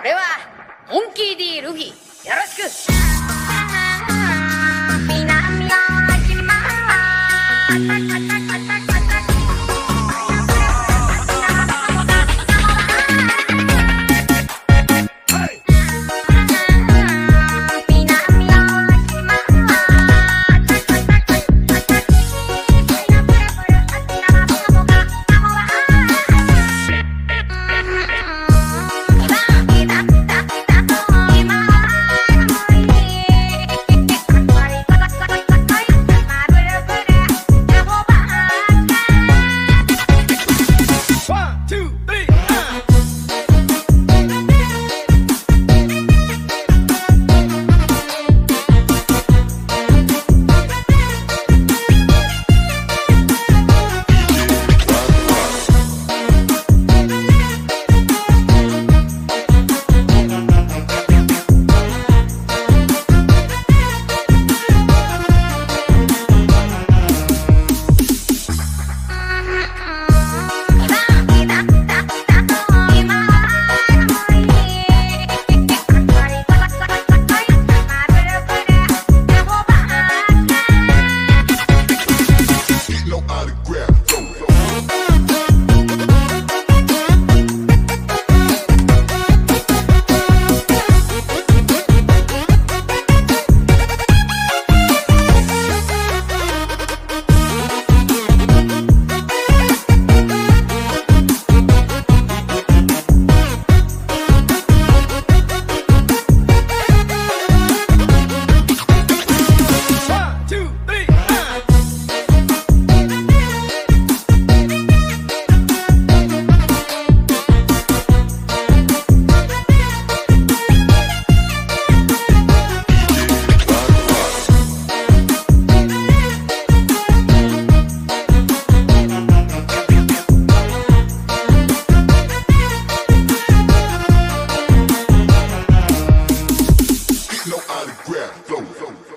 俺はモンキー D ルフィ。よろしく。南は島。は Go, go.